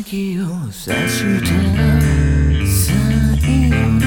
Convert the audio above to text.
鍵をさして最後